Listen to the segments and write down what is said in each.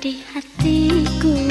di hatiku.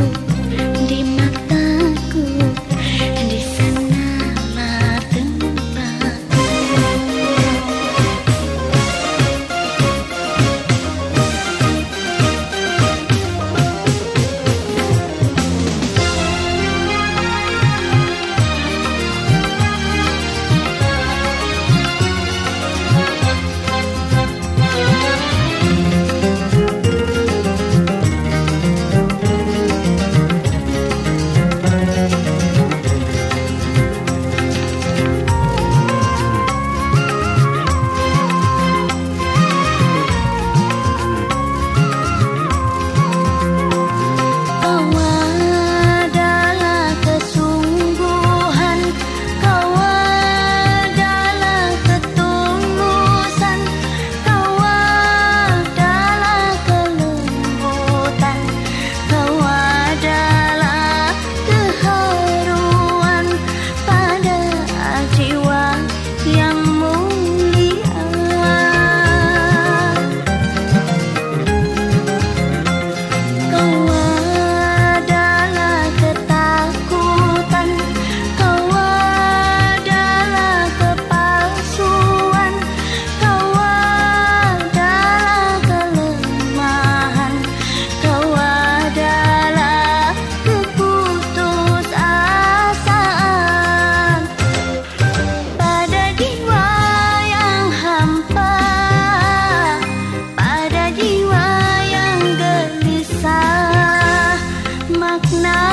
now